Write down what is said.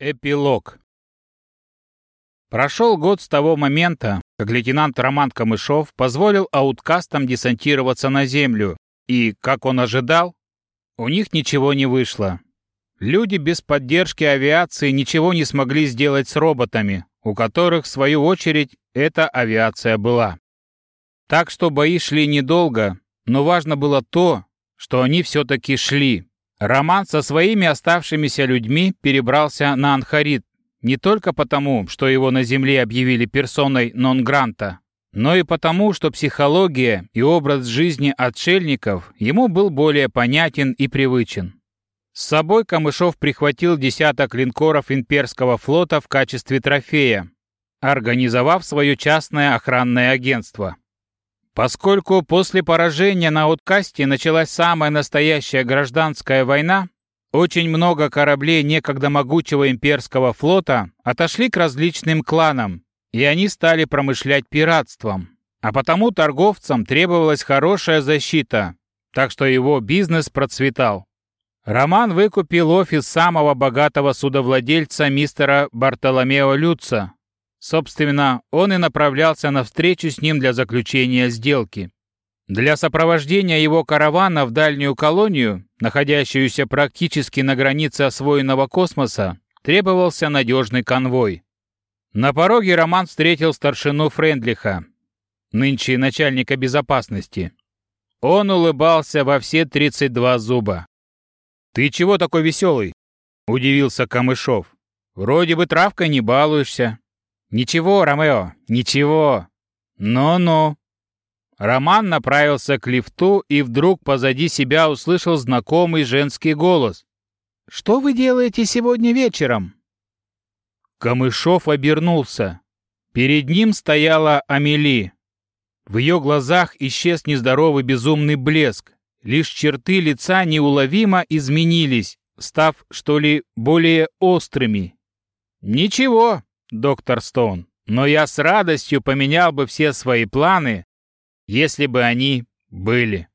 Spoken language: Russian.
Эпилог. Прошел год с того момента, как лейтенант Роман Камышов позволил ауткастам десантироваться на землю, и, как он ожидал, у них ничего не вышло. Люди без поддержки авиации ничего не смогли сделать с роботами, у которых, в свою очередь, эта авиация была. Так что бои шли недолго, но важно было то, что они все-таки шли. Роман со своими оставшимися людьми перебрался на Анхарит не только потому, что его на Земле объявили персоной нон-гранта, но и потому, что психология и образ жизни отшельников ему был более понятен и привычен. С собой Камышов прихватил десяток линкоров имперского флота в качестве трофея, организовав свое частное охранное агентство. Поскольку после поражения на Откасте началась самая настоящая гражданская война, очень много кораблей некогда могучего имперского флота отошли к различным кланам, и они стали промышлять пиратством. А потому торговцам требовалась хорошая защита, так что его бизнес процветал. Роман выкупил офис самого богатого судовладельца мистера Бартоломео Люца, Собственно, он и направлялся на встречу с ним для заключения сделки. Для сопровождения его каравана в дальнюю колонию, находящуюся практически на границе освоенного космоса, требовался надежный конвой. На пороге Роман встретил старшину Френдлиха, нынче начальника безопасности. Он улыбался во все 32 зуба. «Ты чего такой веселый?» – удивился Камышов. «Вроде бы травкой не балуешься». «Ничего, Ромео, ничего. Ну-ну». Роман направился к лифту и вдруг позади себя услышал знакомый женский голос. «Что вы делаете сегодня вечером?» Камышов обернулся. Перед ним стояла Амели. В ее глазах исчез нездоровый безумный блеск. Лишь черты лица неуловимо изменились, став, что ли, более острыми. «Ничего, доктор Стоун, но я с радостью поменял бы все свои планы, если бы они были.